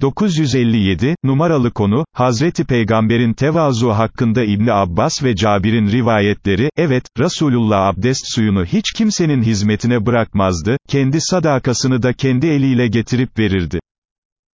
957, numaralı konu, Hazreti Peygamberin tevazu hakkında İbni Abbas ve Cabir'in rivayetleri, evet, Resulullah abdest suyunu hiç kimsenin hizmetine bırakmazdı, kendi sadakasını da kendi eliyle getirip verirdi.